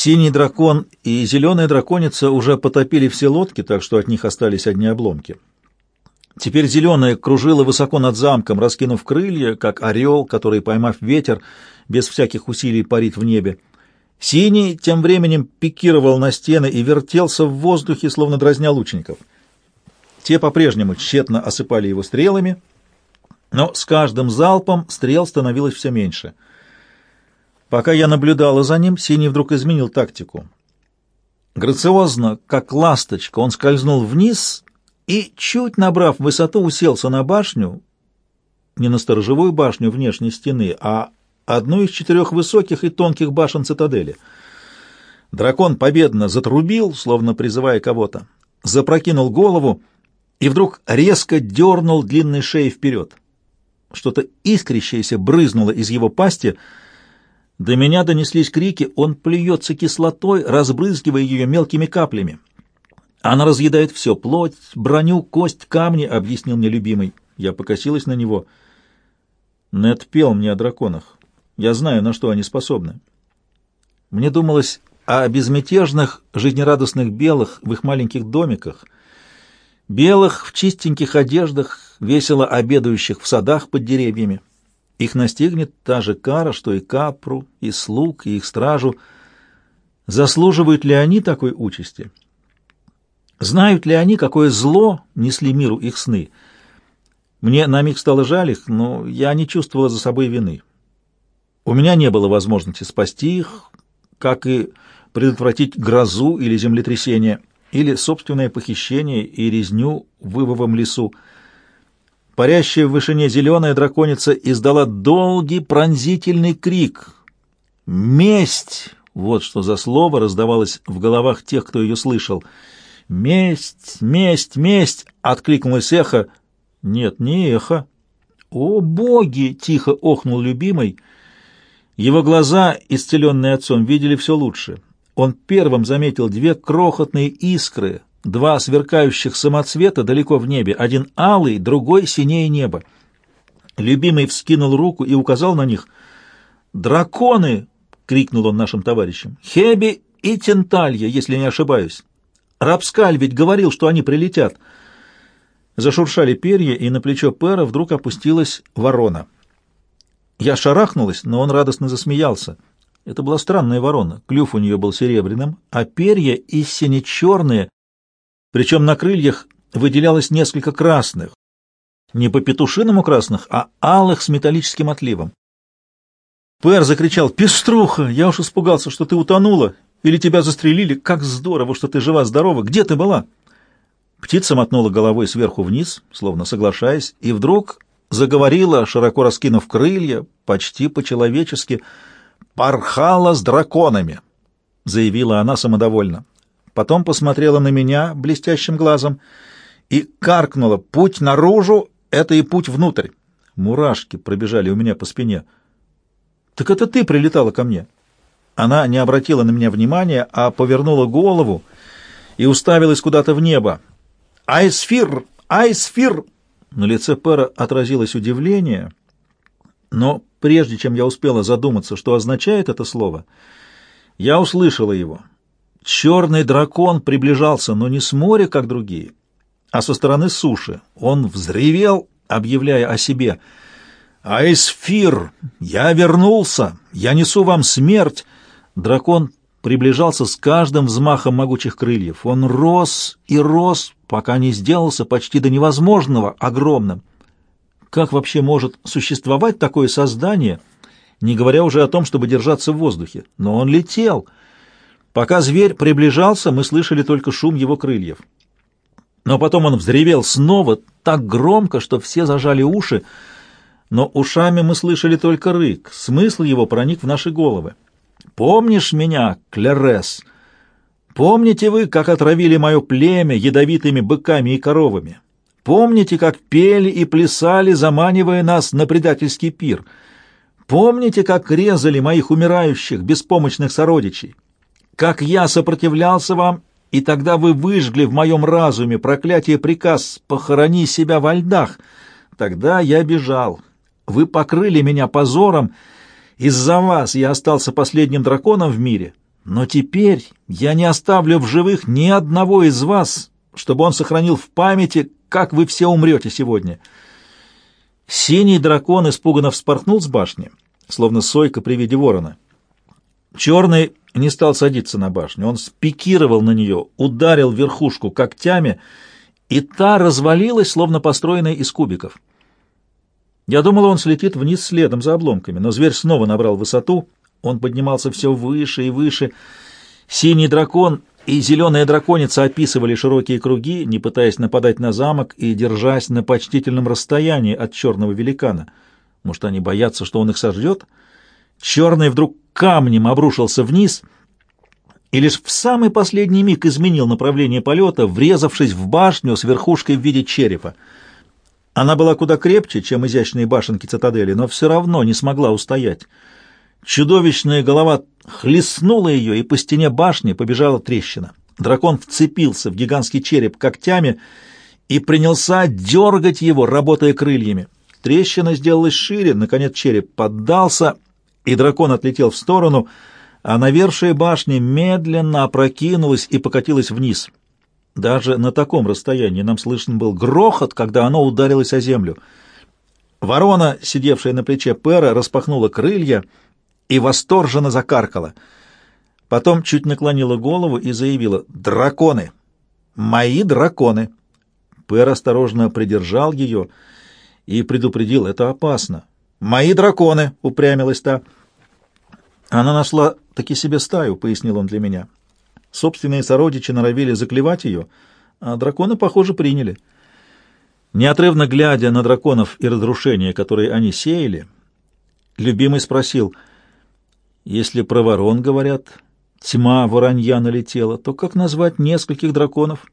Синий дракон и зеленая драконица уже потопили все лодки, так что от них остались одни обломки. Теперь зеленая кружила высоко над замком, раскинув крылья, как орел, который, поймав ветер, без всяких усилий парит в небе. Синий тем временем пикировал на стены и вертелся в воздухе, словно дразня лучников. Те по-прежнему тщетно осыпали его стрелами, но с каждым залпом стрел становилось все меньше — Пока я наблюдала за ним, Синий вдруг изменил тактику. Грациозно, как ласточка, он скользнул вниз и, чуть набрав высоту, уселся на башню, не на сторожевую башню внешней стены, а одну из четырех высоких и тонких башен цитадели. Дракон победно затрубил, словно призывая кого-то, запрокинул голову и вдруг резко дернул длинной шеей вперед. Что-то искрящееся брызнуло из его пасти — до меня донеслись крики, он плюется кислотой, разбрызгивая ее мелкими каплями. Она разъедает все — плоть, броню, кость, камни, — объяснил мне любимый. Я покосилась на него. Нед пел мне о драконах. Я знаю, на что они способны. Мне думалось о безмятежных, жизнерадостных белых в их маленьких домиках, белых в чистеньких одеждах, весело обедающих в садах под деревьями. Их настигнет та же кара, что и капру, и слуг, и их стражу. Заслуживают ли они такой участи? Знают ли они, какое зло несли миру их сны? Мне на миг стало жаль их, но я не чувствовала за собой вины. У меня не было возможности спасти их, как и предотвратить грозу или землетрясение, или собственное похищение и резню в вывовом лесу. Парящая в вышине зеленая драконица издала долгий пронзительный крик. «Месть!» — вот что за слово раздавалось в головах тех, кто ее слышал. «Месть! Месть! Месть!» — откликнулось эхо. «Нет, не эхо». «О, боги!» — тихо охнул любимый. Его глаза, исцеленные отцом, видели все лучше. Он первым заметил две крохотные искры, Два сверкающих самоцвета далеко в небе, один алый, другой синее небо. Любимый вскинул руку и указал на них. «Драконы!» — крикнул он нашим товарищам. «Хеби и Тенталья, если не ошибаюсь. Рапскаль ведь говорил, что они прилетят». Зашуршали перья, и на плечо Пэра вдруг опустилась ворона. Я шарахнулась, но он радостно засмеялся. Это была странная ворона. Клюв у нее был серебряным, а перья истинно черные, причем на крыльях выделялось несколько красных, не по петушиному красных, а алых с металлическим отливом. Пэр закричал «Пеструха! Я уж испугался, что ты утонула! Или тебя застрелили! Как здорово, что ты жива-здорова! Где ты была?» Птица мотнула головой сверху вниз, словно соглашаясь, и вдруг заговорила, широко раскинув крылья, почти по-человечески, «Порхала с драконами!» — заявила она самодовольно потом посмотрела на меня блестящим глазом и каркнула «Путь наружу — это и путь внутрь». Мурашки пробежали у меня по спине. «Так это ты прилетала ко мне?» Она не обратила на меня внимания, а повернула голову и уставилась куда-то в небо. «Айсфир! Айсфир!» На лице Пэра отразилось удивление, но прежде чем я успела задуматься, что означает это слово, я услышала его — Черный дракон приближался, но не с моря, как другие, а со стороны суши. Он взревел, объявляя о себе. «Айсфир! Я вернулся! Я несу вам смерть!» Дракон приближался с каждым взмахом могучих крыльев. Он рос и рос, пока не сделался почти до невозможного огромным. Как вообще может существовать такое создание, не говоря уже о том, чтобы держаться в воздухе? Но он летел — Пока зверь приближался, мы слышали только шум его крыльев. Но потом он взревел снова так громко, что все зажали уши, но ушами мы слышали только рык, смысл его проник в наши головы. «Помнишь меня, Клерес? Помните вы, как отравили мое племя ядовитыми быками и коровами? Помните, как пели и плясали, заманивая нас на предательский пир? Помните, как резали моих умирающих, беспомощных сородичей?» Как я сопротивлялся вам, и тогда вы выжгли в моем разуме проклятие приказ «похорони себя во льдах». Тогда я бежал. Вы покрыли меня позором. Из-за вас я остался последним драконом в мире. Но теперь я не оставлю в живых ни одного из вас, чтобы он сохранил в памяти, как вы все умрете сегодня». Синий дракон испуганно вспорхнул с башни, словно сойка при виде ворона. Черный не стал садиться на башню, он спикировал на нее, ударил верхушку когтями, и та развалилась, словно построенная из кубиков. Я думал, он слетит вниз следом за обломками, но зверь снова набрал высоту, он поднимался все выше и выше. Синий дракон и зеленая драконица описывали широкие круги, не пытаясь нападать на замок и держась на почтительном расстоянии от черного великана. Может, они боятся, что он их сожжет? Черный вдруг камнем обрушился вниз и лишь в самый последний миг изменил направление полета, врезавшись в башню с верхушкой в виде черепа. Она была куда крепче, чем изящные башенки цитадели, но все равно не смогла устоять. Чудовищная голова хлестнула ее, и по стене башни побежала трещина. Дракон вцепился в гигантский череп когтями и принялся дергать его, работая крыльями. Трещина сделалась шире, наконец череп поддался, и дракон отлетел в сторону, а навершие башни медленно опрокинулась и покатилась вниз. Даже на таком расстоянии нам слышен был грохот, когда оно ударилось о землю. Ворона, сидевшая на плече Пера, распахнула крылья — и восторженно закаркала. Потом чуть наклонила голову и заявила «Драконы! Мои драконы!» Пэр осторожно придержал ее и предупредил «Это опасно!» «Мои драконы!» — упрямилась та. «Она нашла таки себе стаю», — пояснил он для меня. Собственные сородичи норовили заклевать ее, а драконы, похоже, приняли. Неотрывно глядя на драконов и разрушения, которые они сеяли, любимый спросил — если про ворон говорят, тьма воронья налетела, то как назвать нескольких драконов?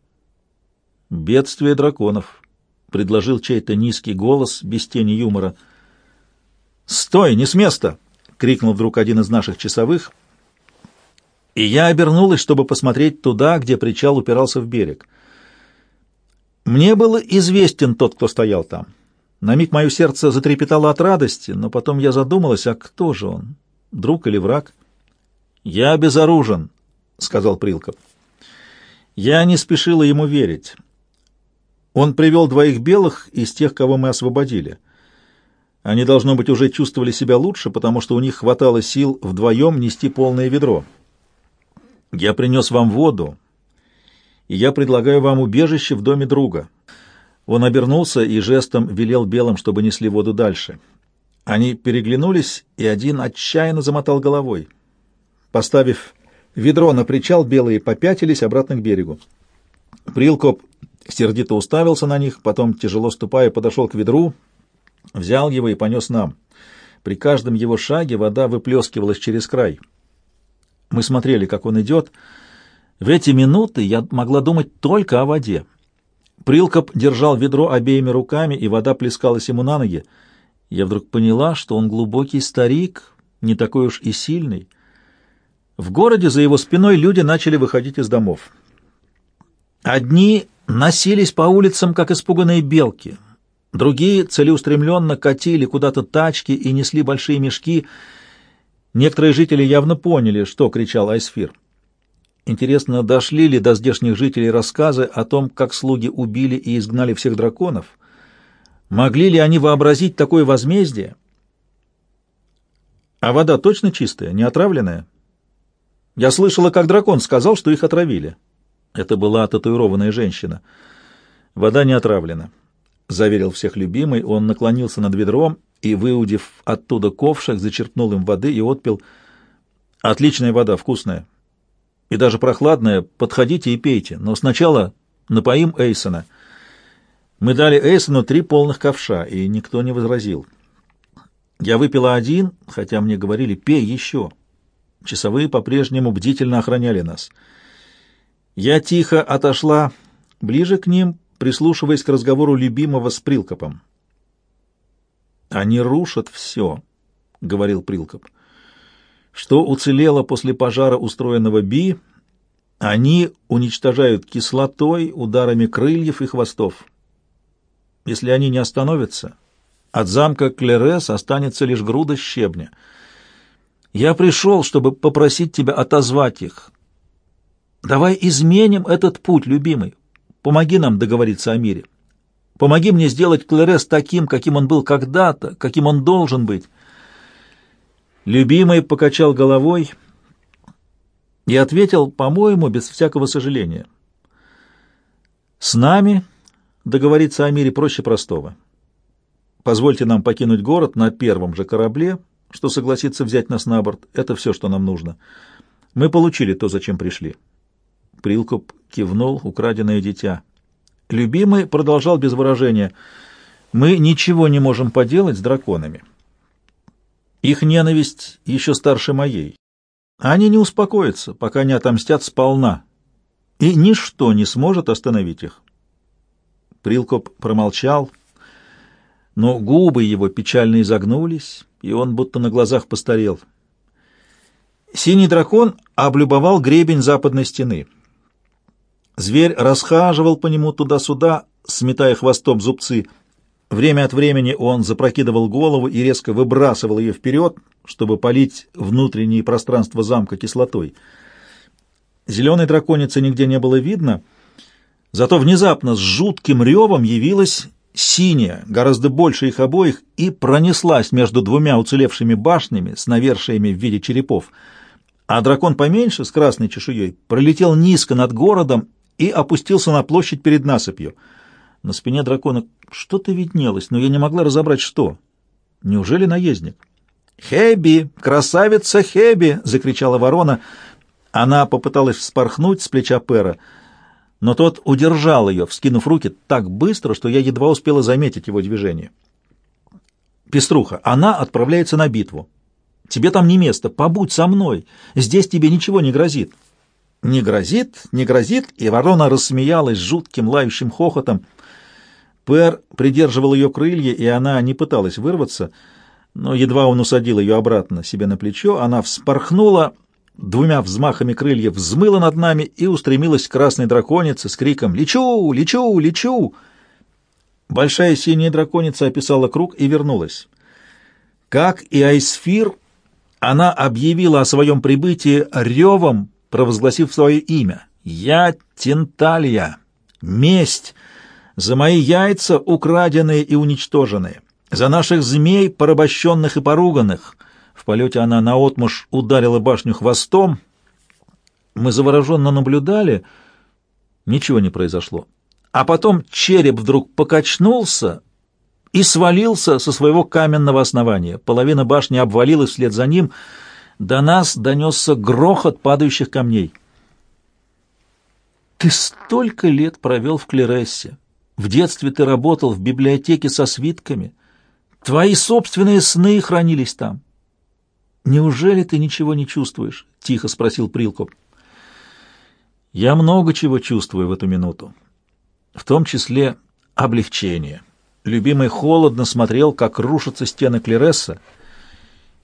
Бедствие драконов, — предложил чей-то низкий голос без тени юмора. «Стой, не с места!» — крикнул вдруг один из наших часовых, и я обернулась, чтобы посмотреть туда, где причал упирался в берег. Мне был известен тот, кто стоял там. На миг мое сердце затрепетало от радости, но потом я задумалась, а кто же он? друг или враг? «Я безоружен», — сказал Прилков. Я не спешила ему верить. Он привел двоих белых из тех, кого мы освободили. Они, должно быть, уже чувствовали себя лучше, потому что у них хватало сил вдвоем нести полное ведро. Я принес вам воду, и я предлагаю вам убежище в доме друга. Он обернулся и жестом велел белым, чтобы несли воду дальше. Они переглянулись, и один отчаянно замотал головой. Поставив ведро на причал, белые попятились обратно к берегу. Прилкоп сердито уставился на них, потом, тяжело ступая, подошел к ведру, взял его и понес нам. При каждом его шаге вода выплескивалась через край. Мы смотрели, как он идет. В эти минуты я могла думать только о воде. Прилкоп держал ведро обеими руками, и вода плескалась ему на ноги я вдруг поняла, что он глубокий старик, не такой уж и сильный. В городе за его спиной люди начали выходить из домов. Одни носились по улицам, как испуганные белки, другие целеустремленно катили куда-то тачки и несли большие мешки. Некоторые жители явно поняли, что кричал Айсфир. Интересно, дошли ли до здешних жителей рассказы о том, как слуги убили и изгнали всех драконов — Могли ли они вообразить такое возмездие? А вода точно чистая, не отравленная? Я слышала, как дракон сказал, что их отравили. Это была татуированная женщина. Вода не отравлена, — заверил всех любимый. Он наклонился над ведром и, выудив оттуда ковшик, зачерпнул им воды и отпил. Отличная вода, вкусная. И даже прохладная. Подходите и пейте. Но сначала напоим Эйсона — мы дали Эйсону три полных ковша, и никто не возразил. Я выпила один, хотя мне говорили «пей еще». Часовые по-прежнему бдительно охраняли нас. Я тихо отошла ближе к ним, прислушиваясь к разговору любимого с Прилкопом. «Они рушат все», — говорил Прилкоп. «Что уцелело после пожара, устроенного Би, они уничтожают кислотой, ударами крыльев и хвостов». Если они не остановятся, от замка Клерес останется лишь груда щебня. Я пришел, чтобы попросить тебя отозвать их. Давай изменим этот путь, любимый. Помоги нам договориться о мире. Помоги мне сделать Клерес таким, каким он был когда-то, каким он должен быть. Любимый покачал головой и ответил, по-моему, без всякого сожаления. С нами договориться о мире проще простого. Позвольте нам покинуть город на первом же корабле, что согласится взять нас на борт. Это все, что нам нужно. Мы получили то, зачем пришли. Прилкоп кивнул, украденное дитя. Любимый продолжал без выражения. Мы ничего не можем поделать с драконами. Их ненависть еще старше моей. Они не успокоятся, пока не отомстят сполна, и ничто не сможет остановить их. Прилкоп промолчал, но губы его печально изогнулись, и он будто на глазах постарел. Синий дракон облюбовал гребень западной стены. Зверь расхаживал по нему туда-сюда, сметая хвостом зубцы. Время от времени он запрокидывал голову и резко выбрасывал ее вперед, чтобы полить внутреннее пространство замка кислотой. Зеленой драконицы нигде не было видно, зато внезапно с жутким ревом явилась синяя, гораздо больше их обоих, и пронеслась между двумя уцелевшими башнями с навершиями в виде черепов. А дракон поменьше, с красной чешуей, пролетел низко над городом и опустился на площадь перед насыпью. На спине дракона что-то виднелось, но я не могла разобрать, что. Неужели наездник? «Хэби! Красавица Хэби!» — закричала ворона. Она попыталась вспорхнуть с плеча Пера, но тот удержал ее, вскинув руки так быстро, что я едва успела заметить его движение. «Пеструха, она отправляется на битву. Тебе там не место, побудь со мной, здесь тебе ничего не грозит». «Не грозит, не грозит!» И ворона рассмеялась жутким лающим хохотом. Пэр придерживал ее крылья, и она не пыталась вырваться, но едва он усадил ее обратно себе на плечо, она вспорхнула, двумя взмахами крыльев взмыла над нами и устремилась к красной драконице с криком «Лечу! Лечу! Лечу!». Большая синяя драконица описала круг и вернулась. Как и Айсфир, она объявила о своем прибытии ревом, провозгласив свое имя. «Я Тенталья! Месть! За мои яйца, украденные и уничтоженные! За наших змей, порабощенных и поруганных!» В полете она наотмашь ударила башню хвостом. Мы завороженно наблюдали. Ничего не произошло. А потом череп вдруг покачнулся и свалился со своего каменного основания. Половина башни обвалилась вслед за ним — до нас донесся грохот падающих камней. «Ты столько лет провел в Клерессе. В детстве ты работал в библиотеке со свитками. Твои собственные сны хранились там. Неужели ты ничего не чувствуешь?» — тихо спросил Прилкоп. «Я много чего чувствую в эту минуту, в том числе облегчение». Любимый холодно смотрел, как рушатся стены Клересса,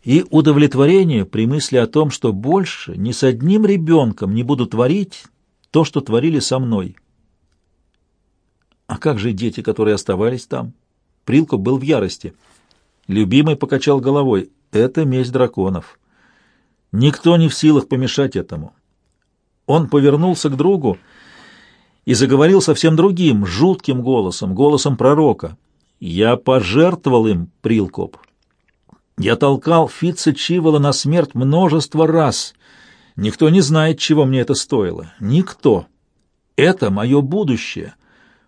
и удовлетворение при мысли о том, что больше ни с одним ребенком не буду творить то, что творили со мной. А как же дети, которые оставались там? Прилков был в ярости. Любимый покачал головой. Это месть драконов. Никто не в силах помешать этому. Он повернулся к другу и заговорил совсем другим, жутким голосом, голосом пророка. «Я пожертвовал им, Прилкоп, я толкал Фитца Чивола на смерть множество раз. Никто не знает, чего мне это стоило. Никто. Это мое будущее.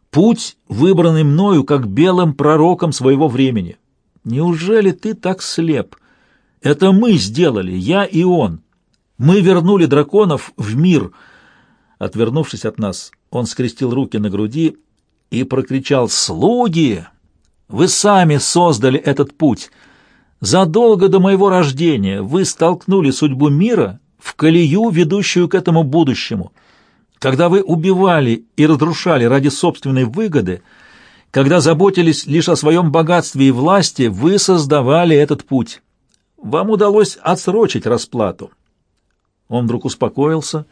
Путь, выбранный мною как белым пророком своего времени. Неужели ты так слеп? Это мы сделали, я и он. Мы вернули драконов в мир. Отвернувшись от нас, он скрестил руки на груди и прокричал «Слуги! Вы сами создали этот путь!» Задолго до моего рождения вы столкнули судьбу мира в колею, ведущую к этому будущему. Когда вы убивали и разрушали ради собственной выгоды, когда заботились лишь о своем богатстве и власти, вы создавали этот путь. Вам удалось отсрочить расплату. Он вдруг успокоился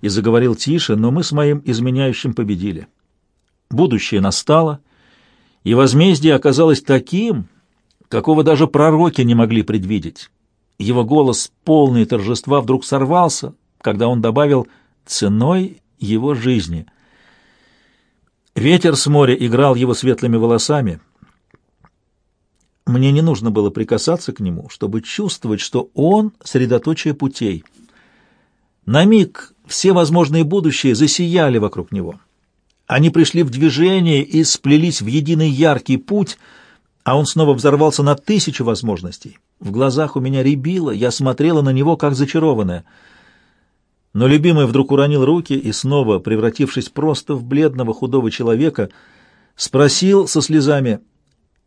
и заговорил тише, но мы с моим изменяющим победили. Будущее настало, и возмездие оказалось таким, какого даже пророки не могли предвидеть. Его голос, полный торжества, вдруг сорвался, когда он добавил «ценой его жизни». Ветер с моря играл его светлыми волосами. Мне не нужно было прикасаться к нему, чтобы чувствовать, что он — средоточие путей. На миг все возможные будущие засияли вокруг него. Они пришли в движение и сплелись в единый яркий путь, а он снова взорвался на тысячу возможностей. В глазах у меня рябило, я смотрела на него, как зачарованная. Но любимый вдруг уронил руки и снова, превратившись просто в бледного худого человека, спросил со слезами,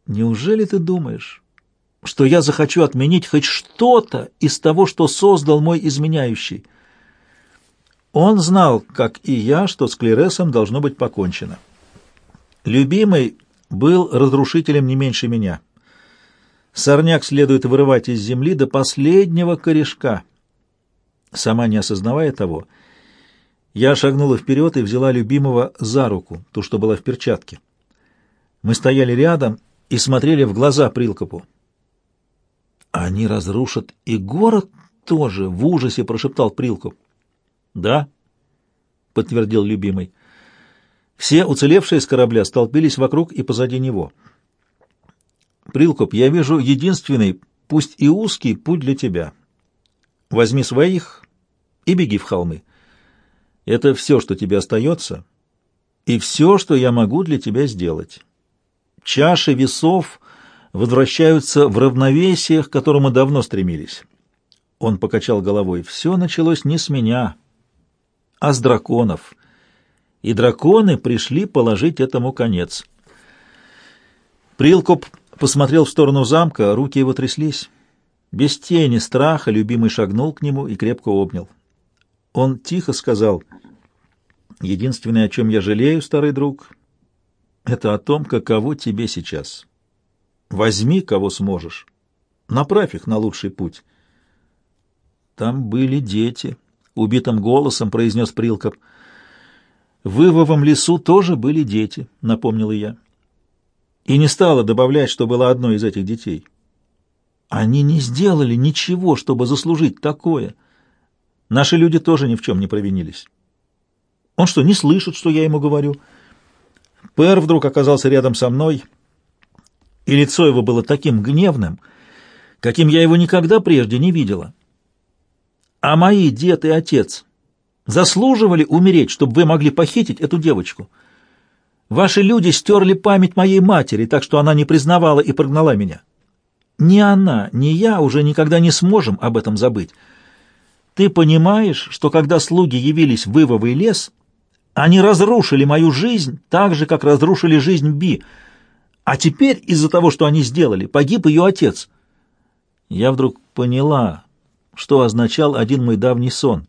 «Неужели ты думаешь, что я захочу отменить хоть что-то из того, что создал мой изменяющий?» Он знал, как и я, что с клересом должно быть покончено. Любимый был разрушителем не меньше меня. Сорняк следует вырывать из земли до последнего корешка. Сама не осознавая того, я шагнула вперед и взяла любимого за руку, ту, что была в перчатке. Мы стояли рядом и смотрели в глаза Прилкопу. «Они разрушат и город тоже!» — в ужасе прошептал Прилкоп. «Да», — подтвердил любимый. Все уцелевшие с корабля столпились вокруг и позади него. «Прилкоп, я вижу единственный, пусть и узкий, путь для тебя. Возьми своих и беги в холмы. Это все, что тебе остается, и все, что я могу для тебя сделать. Чаши весов возвращаются в равновесие, к которому давно стремились». Он покачал головой. «Все началось не с меня» а с драконов. И драконы пришли положить этому конец. Прилкоп посмотрел в сторону замка, руки его тряслись. Без тени страха любимый шагнул к нему и крепко обнял. Он тихо сказал, «Единственное, о чем я жалею, старый друг, это о том, каково тебе сейчас. Возьми, кого сможешь, направь их на лучший путь». Там были дети, — убитым голосом произнес Прилкоп. «В Ивовом лесу тоже были дети», — напомнила я. И не стала добавлять, что была одной из этих детей. Они не сделали ничего, чтобы заслужить такое. Наши люди тоже ни в чем не провинились. Он что, не слышит, что я ему говорю? Пэр вдруг оказался рядом со мной, и лицо его было таким гневным, каким я его никогда прежде не видела. А мои дед и отец заслуживали умереть, чтобы вы могли похитить эту девочку. Ваши люди стерли память моей матери, так что она не признавала и прогнала меня. Ни она, ни я уже никогда не сможем об этом забыть. Ты понимаешь, что когда слуги явились в Ивовый лес, они разрушили мою жизнь так же, как разрушили жизнь Би, а теперь из-за того, что они сделали, погиб ее отец. Я вдруг поняла, что означал один мой давний сон.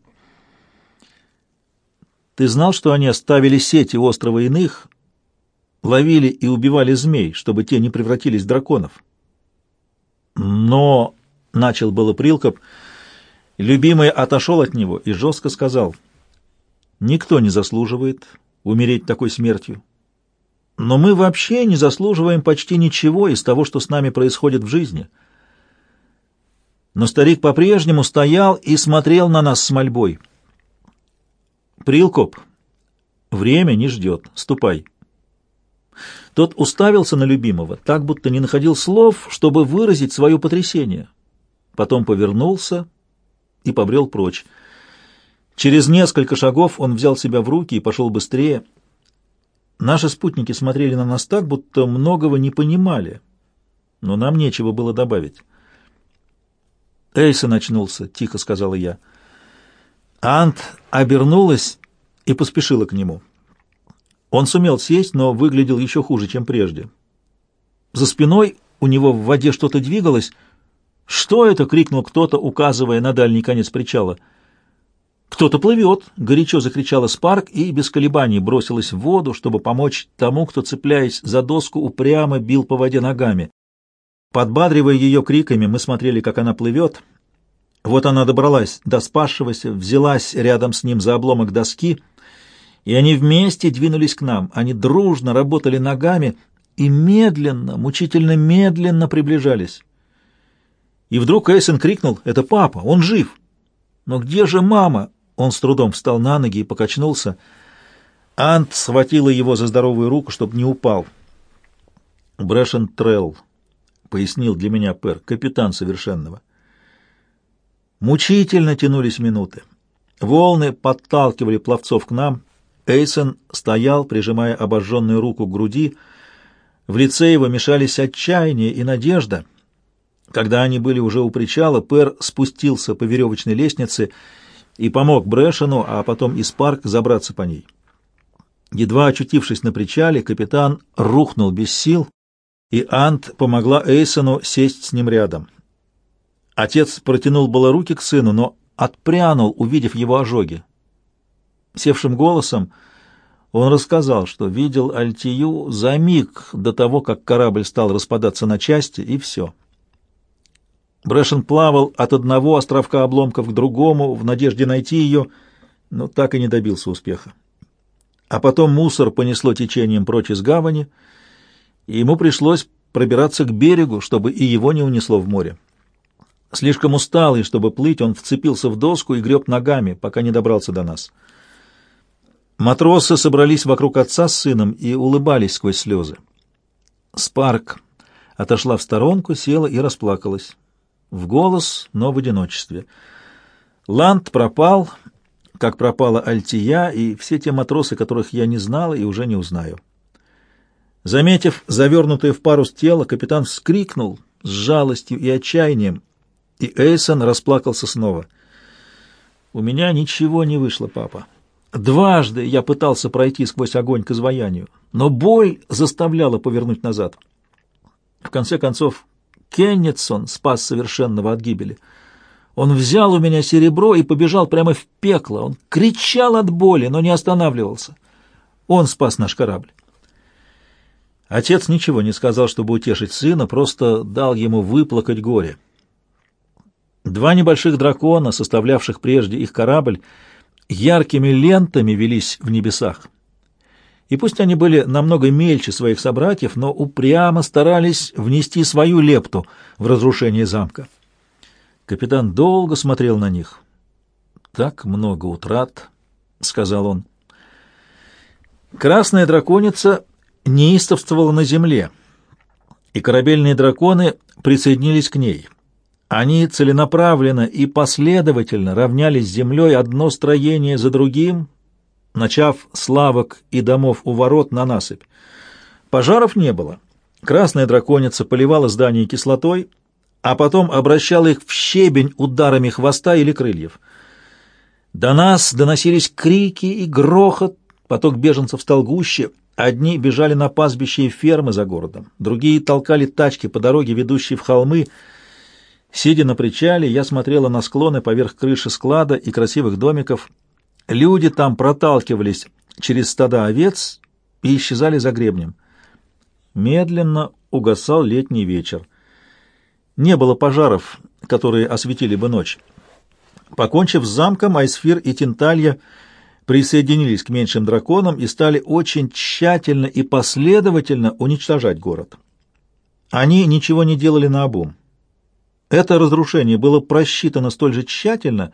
Ты знал, что они оставили сети острова иных, ловили и убивали змей, чтобы те не превратились в драконов? Но, — начал было Прилкоп, — любимый отошел от него и жестко сказал, — никто не заслуживает умереть такой смертью. Но мы вообще не заслуживаем почти ничего из того, что с нами происходит в жизни — но старик по-прежнему стоял и смотрел на нас с мольбой. «Прилкоп, время не ждет. Ступай». Тот уставился на любимого, так будто не находил слов, чтобы выразить свое потрясение. Потом повернулся и побрел прочь. Через несколько шагов он взял себя в руки и пошел быстрее. Наши спутники смотрели на нас так, будто многого не понимали, но нам нечего было добавить. Эйсон очнулся, — тихо сказала я. Ант обернулась и поспешила к нему. Он сумел сесть, но выглядел еще хуже, чем прежде. За спиной у него в воде что-то двигалось. «Что это?» — крикнул кто-то, указывая на дальний конец причала. «Кто-то плывет!» — горячо закричала Спарк и без колебаний бросилась в воду, чтобы помочь тому, кто, цепляясь за доску, упрямо бил по воде ногами. Подбадривая ее криками, мы смотрели, как она плывет. Вот она добралась до спасшегося, взялась рядом с ним за обломок доски, и они вместе двинулись к нам. Они дружно работали ногами и медленно, мучительно медленно приближались. И вдруг Эйсон крикнул «Это папа! Он жив!» «Но где же мама?» Он с трудом встал на ноги и покачнулся. Ант схватила его за здоровую руку, чтобы не упал. «Брэшен Трелл», — пояснил для меня Пер, капитан совершенного. Мучительно тянулись минуты. Волны подталкивали пловцов к нам. Эйсон стоял, прижимая обожженную руку к груди. В лице его мешались отчаяние и надежда. Когда они были уже у причала, Пер спустился по веревочной лестнице и помог Брэшену, а потом и Спарк забраться по ней. Едва очутившись на причале, капитан рухнул без сил, и Ант помогла Эйсону сесть с ним рядом. Отец протянул было руки к сыну, но отпрянул, увидев его ожоги. Севшим голосом он рассказал, что видел Альтию за миг до того, как корабль стал распадаться на части, и все. Брэшен плавал от одного островка обломков к другому в надежде найти ее, но так и не добился успеха. А потом мусор понесло течением прочь из гавани, и ему пришлось пробираться к берегу, чтобы и его не унесло в море. Слишком усталый, чтобы плыть, он вцепился в доску и греб ногами, пока не добрался до нас. Матросы собрались вокруг отца с сыном и улыбались сквозь слезы. Спарк отошла в сторонку, села и расплакалась в голос, но в одиночестве. Ланд пропал, как пропала Альтия и все те матросы, которых я не знала и уже не узнаю. Заметив завернутое в парус тело, капитан вскрикнул с жалостью и отчаянием, и Эйсон расплакался снова. «У меня ничего не вышло, папа. Дважды я пытался пройти сквозь огонь к изваянию, но боль заставляла повернуть назад. В конце концов, Кеннетсон спас совершенного от гибели. Он взял у меня серебро и побежал прямо в пекло. Он кричал от боли, но не останавливался. Он спас наш корабль. Отец ничего не сказал, чтобы утешить сына, просто дал ему выплакать горе. Два небольших дракона, составлявших прежде их корабль, яркими лентами велись в небесах и пусть они были намного мельче своих собратьев, но упрямо старались внести свою лепту в разрушение замка. Капитан долго смотрел на них. «Так много утрат», — сказал он. Красная драконица неистовствовала на земле, и корабельные драконы присоединились к ней. Они целенаправленно и последовательно равнялись землей одно строение за другим, начав с лавок и домов у ворот на насыпь. Пожаров не было. Красная драконица поливала здания кислотой, а потом обращала их в щебень ударами хвоста или крыльев. До нас доносились крики и грохот, поток беженцев стал гуще, одни бежали на пастбище и фермы за городом, другие толкали тачки по дороге, ведущей в холмы. Сидя на причале, я смотрела на склоны поверх крыши склада и красивых домиков — Люди там проталкивались через стада овец и исчезали за гребнем. Медленно угасал летний вечер. Не было пожаров, которые осветили бы ночь. Покончив с замком, Айсфир и Тинталья присоединились к меньшим драконам и стали очень тщательно и последовательно уничтожать город. Они ничего не делали наобум. Это разрушение было просчитано столь же тщательно,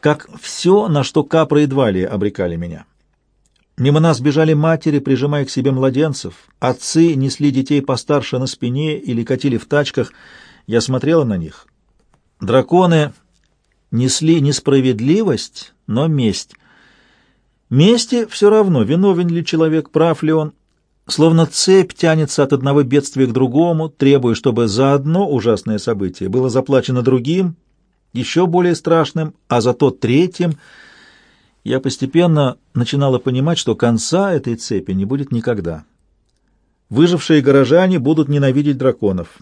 как все, на что Капра и Двалия обрекали меня. Мимо нас бежали матери, прижимая к себе младенцев. Отцы несли детей постарше на спине или катили в тачках. Я смотрела на них. Драконы несли несправедливость, но месть. Мести все равно, виновен ли человек, прав ли он. Словно цепь тянется от одного бедствия к другому, требуя, чтобы за одно ужасное событие было заплачено другим, еще более страшным, а зато третьим, я постепенно начинала понимать, что конца этой цепи не будет никогда. Выжившие горожане будут ненавидеть драконов.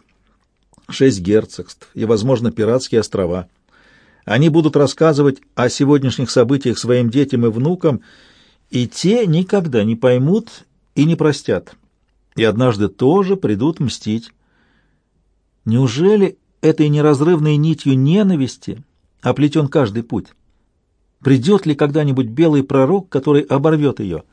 Шесть герцогств и, возможно, пиратские острова. Они будут рассказывать о сегодняшних событиях своим детям и внукам, и те никогда не поймут и не простят. И однажды тоже придут мстить. Неужели этой неразрывной нитью ненависти оплетен каждый путь. Придет ли когда-нибудь белый пророк, который оборвет ее?